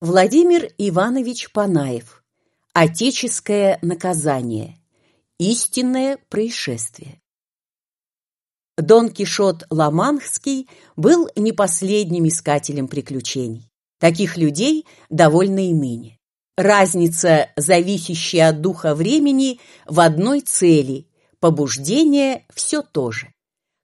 Владимир Иванович Панаев. Отеческое наказание. Истинное происшествие. Дон Кишот Ламанхский был не последним искателем приключений. Таких людей довольно и ныне. Разница, зависящая от духа времени, в одной цели – побуждение все то же.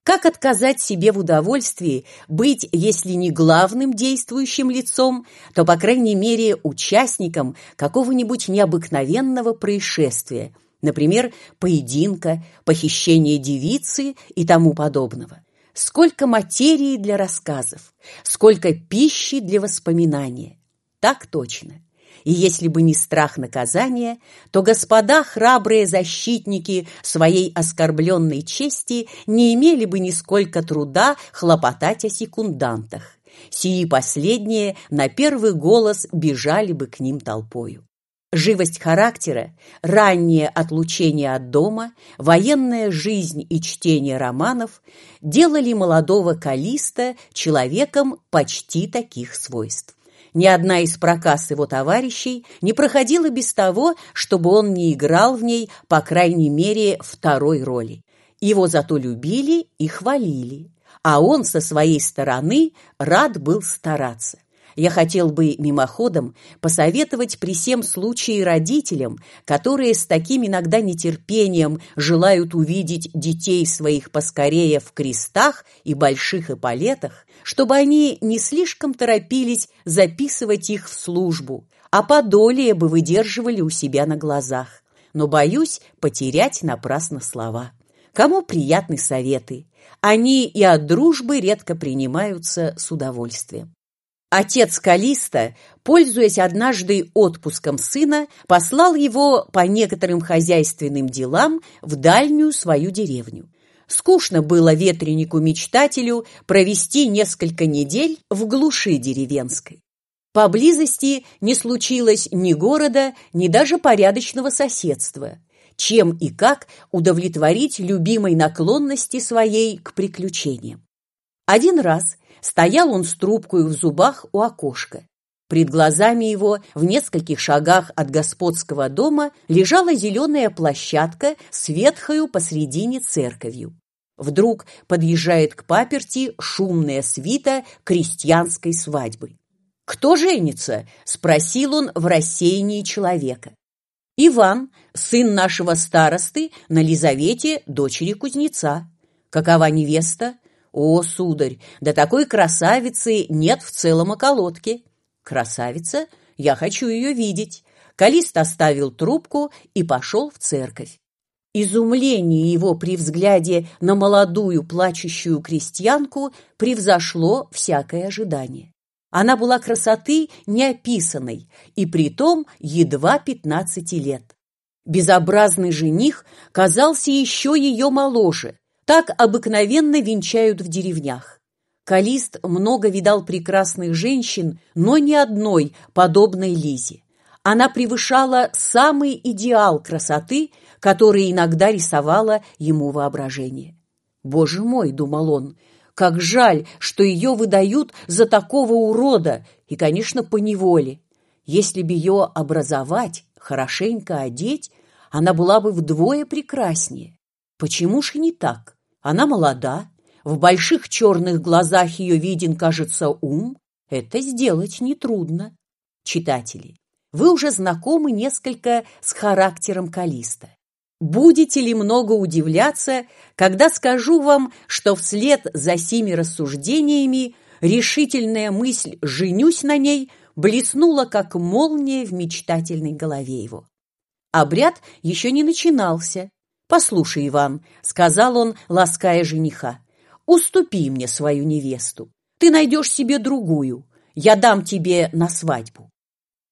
Как отказать себе в удовольствии быть, если не главным действующим лицом, то, по крайней мере, участником какого-нибудь необыкновенного происшествия, например, поединка, похищения девицы и тому подобного? Сколько материи для рассказов, сколько пищи для воспоминания. Так точно. И если бы не страх наказания, то господа храбрые защитники своей оскорбленной чести не имели бы нисколько труда хлопотать о секундантах. Сии последние на первый голос бежали бы к ним толпою. Живость характера, раннее отлучение от дома, военная жизнь и чтение романов делали молодого Калиста человеком почти таких свойств. Ни одна из проказ его товарищей не проходила без того, чтобы он не играл в ней, по крайней мере, второй роли. Его зато любили и хвалили, а он со своей стороны рад был стараться. Я хотел бы мимоходом посоветовать при всем случае родителям, которые с таким иногда нетерпением желают увидеть детей своих поскорее в крестах и больших эполетах, чтобы они не слишком торопились записывать их в службу, а подолее бы выдерживали у себя на глазах. Но боюсь потерять напрасно слова. Кому приятны советы? Они и от дружбы редко принимаются с удовольствием. Отец Калиста, пользуясь однажды отпуском сына, послал его по некоторым хозяйственным делам в дальнюю свою деревню. Скучно было ветренику-мечтателю провести несколько недель в глуши деревенской. Поблизости не случилось ни города, ни даже порядочного соседства. Чем и как удовлетворить любимой наклонности своей к приключениям? Один раз стоял он с трубкой в зубах у окошка. Пред глазами его в нескольких шагах от господского дома лежала зеленая площадка с ветхою посредине церковью. Вдруг подъезжает к паперти шумная свита крестьянской свадьбы. «Кто женится?» – спросил он в рассеянии человека. «Иван, сын нашего старосты, на Лизавете, дочери кузнеца. Какова невеста?» «О, сударь, да такой красавицы нет в целом околотке». «Красавица? Я хочу ее видеть». Калист оставил трубку и пошел в церковь. Изумление его при взгляде на молодую плачущую крестьянку превзошло всякое ожидание. Она была красоты неописанной, и притом едва пятнадцати лет. Безобразный жених казался еще ее моложе. Так обыкновенно венчают в деревнях. Калист много видал прекрасных женщин, но ни одной подобной Лизе. Она превышала самый идеал красоты, который иногда рисовало ему воображение. «Боже мой!» — думал он, — «как жаль, что ее выдают за такого урода, и, конечно, по неволе. Если бы ее образовать, хорошенько одеть, она была бы вдвое прекраснее. Почему ж не так? Она молода, в больших черных глазах ее виден, кажется, ум. Это сделать нетрудно. Читатели, вы уже знакомы несколько с характером Калиста. Будете ли много удивляться, когда скажу вам, что вслед за сими рассуждениями решительная мысль «женюсь на ней» блеснула, как молния в мечтательной голове его. Обряд еще не начинался. «Послушай, Иван», — сказал он, лаская жениха, — «уступи мне свою невесту. Ты найдешь себе другую. Я дам тебе на свадьбу».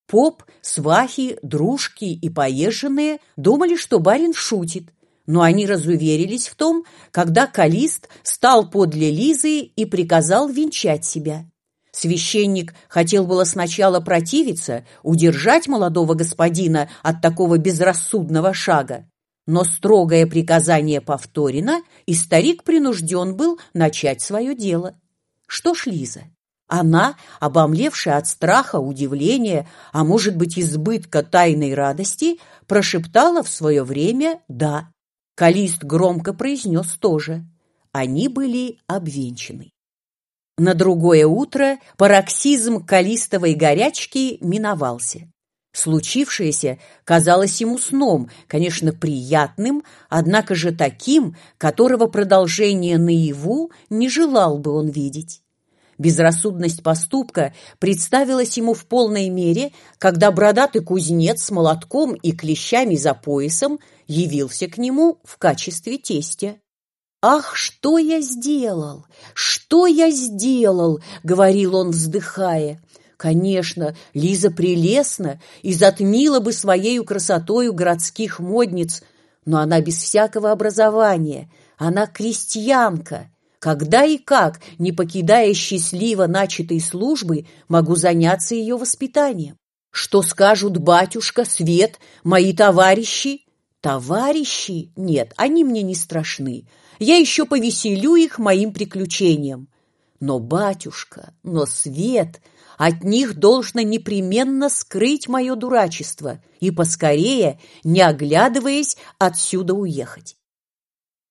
Поп, свахи, дружки и поезженные думали, что барин шутит, но они разуверились в том, когда Калист стал подле Лизы и приказал венчать себя. Священник хотел было сначала противиться, удержать молодого господина от такого безрассудного шага, но строгое приказание повторено, и старик принужден был начать свое дело. Что ж, Лиза, Она, обомлевшая от страха, удивления, а может быть избытка тайной радости, прошептала в свое время «да». Калист громко произнес тоже. Они были обвенчаны. На другое утро пароксизм калистовой горячки миновался. Случившееся казалось ему сном, конечно, приятным, однако же таким, которого продолжение наяву не желал бы он видеть. Безрассудность поступка представилась ему в полной мере, когда бородатый кузнец с молотком и клещами за поясом явился к нему в качестве тестя. «Ах, что я сделал! Что я сделал!» — говорил он, вздыхая. Конечно, Лиза прелестна и затмила бы своею красотою городских модниц, но она без всякого образования, она крестьянка. Когда и как, не покидая счастливо начатой службы, могу заняться ее воспитанием? Что скажут батюшка, Свет, мои товарищи? Товарищи? Нет, они мне не страшны. Я еще повеселю их моим приключением. Но батюшка, но Свет, от них должно непременно скрыть мое дурачество и поскорее, не оглядываясь, отсюда уехать.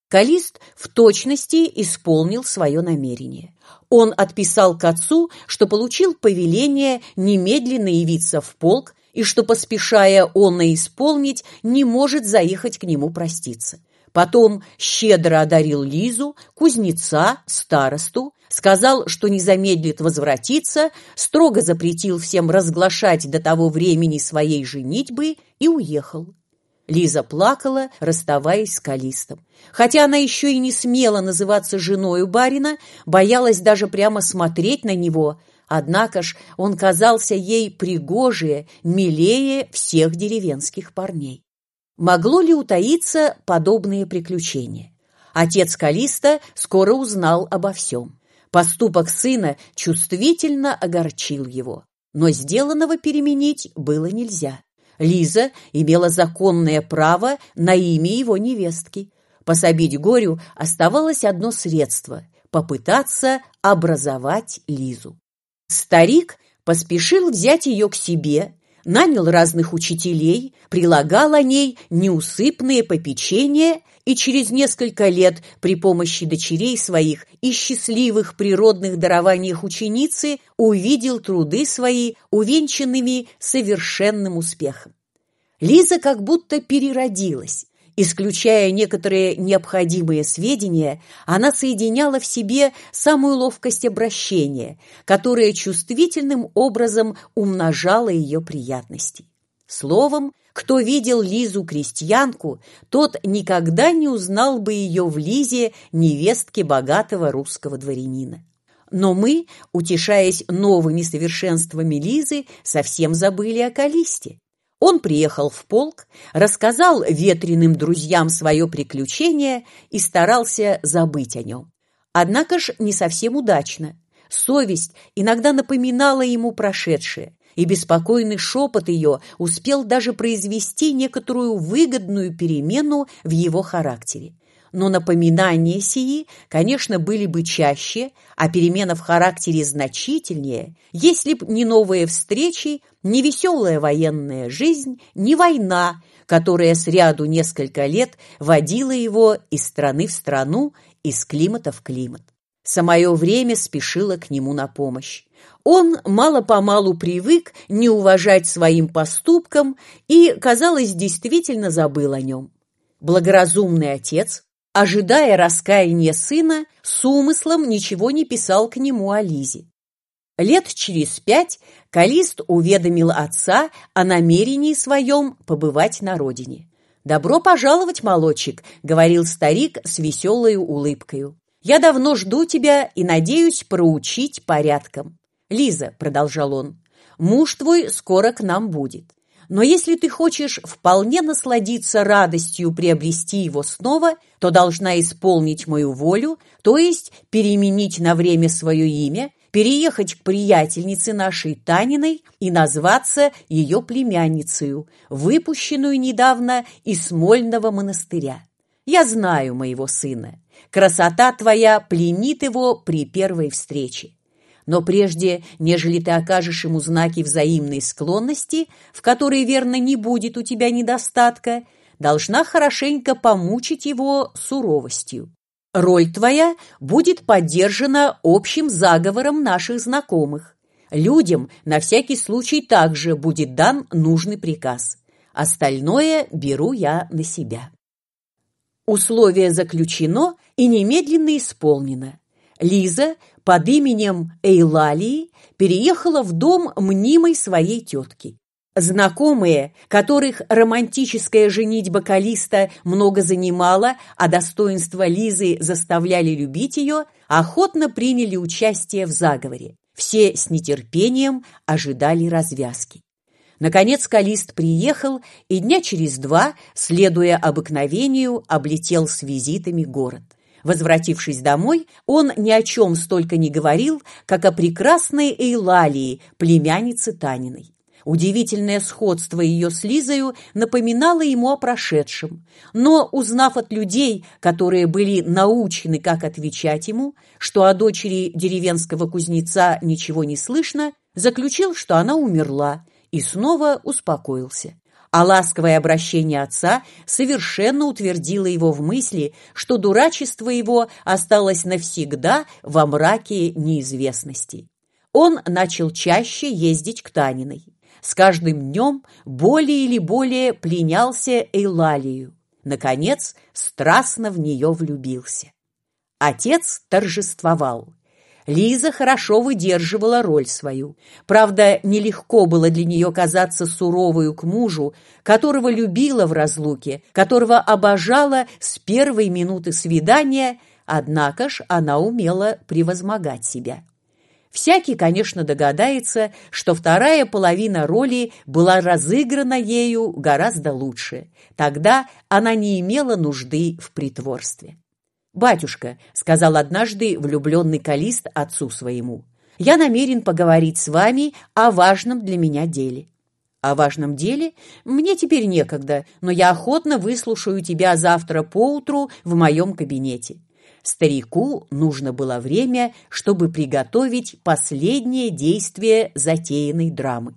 Калист в точности исполнил свое намерение. Он отписал к отцу, что получил повеление немедленно явиться в полк и что, поспешая он исполнить, не может заехать к нему проститься. Потом щедро одарил Лизу, кузнеца, старосту, сказал, что не замедлит возвратиться, строго запретил всем разглашать до того времени своей женитьбы и уехал. Лиза плакала, расставаясь с Калистом. Хотя она еще и не смела называться женою барина, боялась даже прямо смотреть на него, однако ж он казался ей пригожее, милее всех деревенских парней. Могло ли утаиться подобные приключения? Отец Калиста скоро узнал обо всем. Поступок сына чувствительно огорчил его, но сделанного переменить было нельзя. Лиза имела законное право на имя его невестки. Пособить горю оставалось одно средство – попытаться образовать Лизу. Старик поспешил взять ее к себе нанял разных учителей, прилагал о ней неусыпные попечения и через несколько лет при помощи дочерей своих и счастливых природных дарованиях ученицы увидел труды свои увенчанными совершенным успехом. Лиза как будто переродилась, Исключая некоторые необходимые сведения, она соединяла в себе самую ловкость обращения, которая чувствительным образом умножала ее приятности. Словом, кто видел Лизу крестьянку, тот никогда не узнал бы ее в Лизе невестке богатого русского дворянина. Но мы, утешаясь новыми совершенствами Лизы, совсем забыли о Калисте. Он приехал в полк, рассказал ветреным друзьям свое приключение и старался забыть о нем. Однако ж не совсем удачно. Совесть иногда напоминала ему прошедшее, и беспокойный шепот ее успел даже произвести некоторую выгодную перемену в его характере но напоминания сии, конечно, были бы чаще, а перемена в характере значительнее, если б не новые встречи, не веселая военная жизнь, не война, которая сряду несколько лет водила его из страны в страну, из климата в климат. Самое время спешило к нему на помощь. Он мало-помалу привык не уважать своим поступкам и, казалось, действительно забыл о нем. Благоразумный отец ожидая раскаяния сына, с умыслом ничего не писал к нему о Лизе. Лет через пять Калист уведомил отца о намерении своем побывать на родине. «Добро пожаловать, молодчик», — говорил старик с веселой улыбкой. «Я давно жду тебя и надеюсь проучить порядком». «Лиза», — продолжал он, — «муж твой скоро к нам будет. Но если ты хочешь вполне насладиться радостью приобрести его снова, то должна исполнить мою волю, то есть переменить на время свое имя, переехать к приятельнице нашей Таниной и назваться ее племянницей, выпущенную недавно из Смольного монастыря. Я знаю моего сына. Красота твоя пленит его при первой встрече. Но прежде, нежели ты окажешь ему знаки взаимной склонности, в которой, верно, не будет у тебя недостатка, должна хорошенько помучить его суровостью. Роль твоя будет поддержана общим заговором наших знакомых. Людям на всякий случай также будет дан нужный приказ. Остальное беру я на себя. Условие заключено и немедленно исполнено. Лиза под именем Эйлалии переехала в дом мнимой своей тетки. Знакомые, которых романтическая женитьба Калиста много занимала, а достоинства Лизы заставляли любить ее, охотно приняли участие в заговоре. Все с нетерпением ожидали развязки. Наконец Калист приехал и дня через два, следуя обыкновению, облетел с визитами город. Возвратившись домой, он ни о чем столько не говорил, как о прекрасной Эйлалии, племяннице Таниной. Удивительное сходство ее с Лизою напоминало ему о прошедшем, но, узнав от людей, которые были научены, как отвечать ему, что о дочери деревенского кузнеца ничего не слышно, заключил, что она умерла, и снова успокоился. А ласковое обращение отца совершенно утвердило его в мысли, что дурачество его осталось навсегда во мраке неизвестности. Он начал чаще ездить к Таниной. С каждым днем более или более пленялся Эйлалию. Наконец, страстно в нее влюбился. Отец торжествовал. Лиза хорошо выдерживала роль свою. Правда, нелегко было для нее казаться суровою к мужу, которого любила в разлуке, которого обожала с первой минуты свидания, однако ж она умела превозмогать себя. Всякий, конечно, догадается, что вторая половина роли была разыграна ею гораздо лучше. Тогда она не имела нужды в притворстве. «Батюшка», — сказал однажды влюбленный Калист отцу своему, «я намерен поговорить с вами о важном для меня деле». «О важном деле? Мне теперь некогда, но я охотно выслушаю тебя завтра поутру в моем кабинете». Старику нужно было время, чтобы приготовить последнее действие затеянной драмы.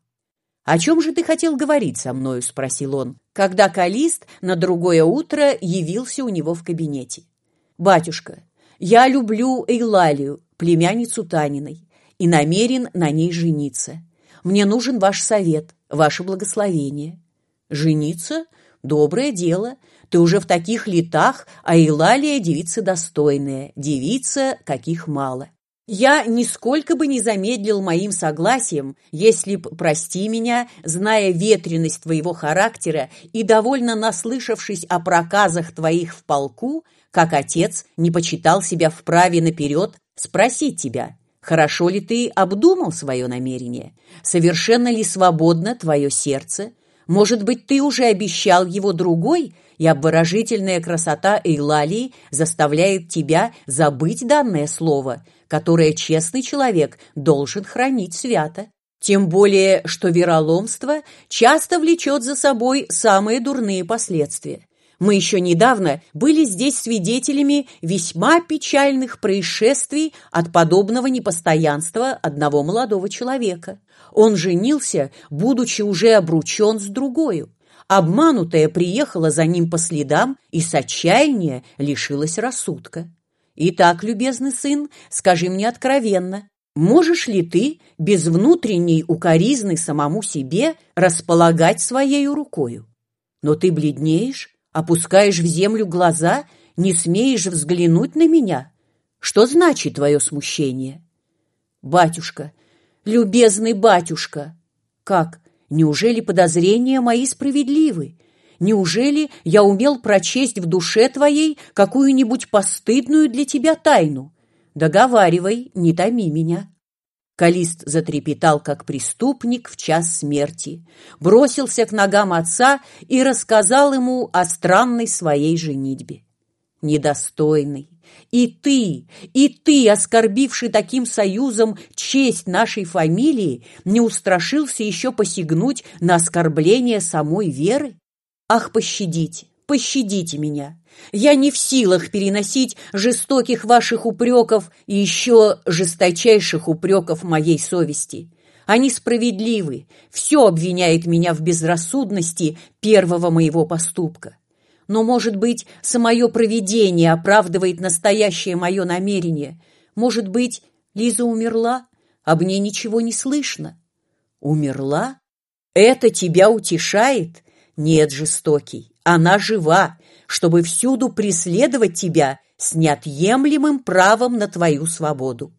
«О чем же ты хотел говорить со мною?» – спросил он, когда Калист на другое утро явился у него в кабинете. «Батюшка, я люблю Эйлалию, племянницу Таниной, и намерен на ней жениться. Мне нужен ваш совет, ваше благословение». «Жениться? Доброе дело. Ты уже в таких летах, а Илалия девица достойная, девица, каких мало. Я нисколько бы не замедлил моим согласием, если б, прости меня, зная ветренность твоего характера и довольно наслышавшись о проказах твоих в полку, как отец не почитал себя вправе наперед спросить тебя, хорошо ли ты обдумал свое намерение, совершенно ли свободно твое сердце, может быть, ты уже обещал его другой, и обворожительная красота Эйлалии заставляет тебя забыть данное слово, которое честный человек должен хранить свято. Тем более, что вероломство часто влечет за собой самые дурные последствия. Мы еще недавно были здесь свидетелями весьма печальных происшествий от подобного непостоянства одного молодого человека. Он женился, будучи уже обручен с другою. Обманутая приехала за ним по следам и с отчаяния лишилась рассудка. Итак, любезный сын, скажи мне откровенно, можешь ли ты без внутренней укоризны самому себе располагать своей рукою? Но ты бледнеешь, опускаешь в землю глаза, не смеешь взглянуть на меня. Что значит твое смущение? Батюшка, любезный батюшка, как? Неужели подозрения мои справедливы? Неужели я умел прочесть в душе твоей какую-нибудь постыдную для тебя тайну? Договаривай, не томи меня». Калист затрепетал, как преступник в час смерти, бросился к ногам отца и рассказал ему о странной своей женитьбе. Недостойный, и ты, и ты, оскорбивший таким союзом честь нашей фамилии, не устрашился еще посягнуть на оскорбление самой веры? Ах, пощадите, пощадите меня. Я не в силах переносить жестоких ваших упреков и еще жесточайших упреков моей совести. Они справедливы, все обвиняет меня в безрассудности первого моего поступка. Но, может быть, самое провидение оправдывает настоящее мое намерение. Может быть, Лиза умерла, об ней ничего не слышно. Умерла? Это тебя утешает? Нет, жестокий, она жива, чтобы всюду преследовать тебя с неотъемлемым правом на твою свободу.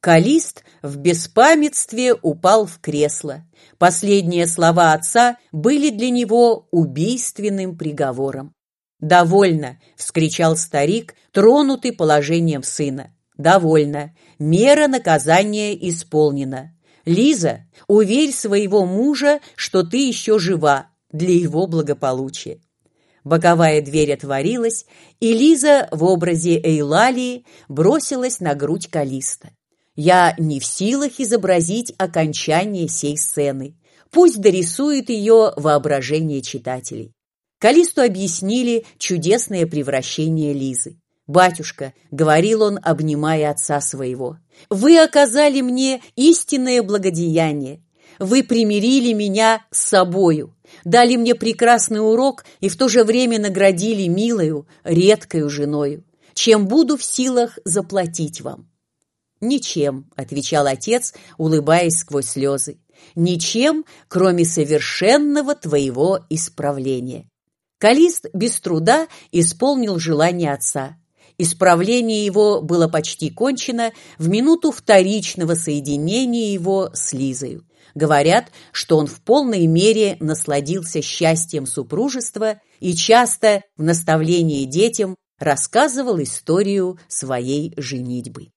Калист в беспамятстве упал в кресло. Последние слова отца были для него убийственным приговором. «Довольно!» — вскричал старик, тронутый положением сына. «Довольно! Мера наказания исполнена. Лиза, уверь своего мужа, что ты еще жива для его благополучия». Боковая дверь отворилась, и Лиза в образе Эйлалии бросилась на грудь Калиста. Я не в силах изобразить окончание сей сцены. Пусть дорисует ее воображение читателей. Калисту объяснили чудесное превращение Лизы. «Батюшка», — говорил он, обнимая отца своего, — «вы оказали мне истинное благодеяние. Вы примирили меня с собою, дали мне прекрасный урок и в то же время наградили милою, редкою женою, чем буду в силах заплатить вам». «Ничем», — отвечал отец, улыбаясь сквозь слезы, «ничем, кроме совершенного твоего исправления». Калист без труда исполнил желание отца. Исправление его было почти кончено в минуту вторичного соединения его с Лизою. Говорят, что он в полной мере насладился счастьем супружества и часто в наставлении детям рассказывал историю своей женитьбы.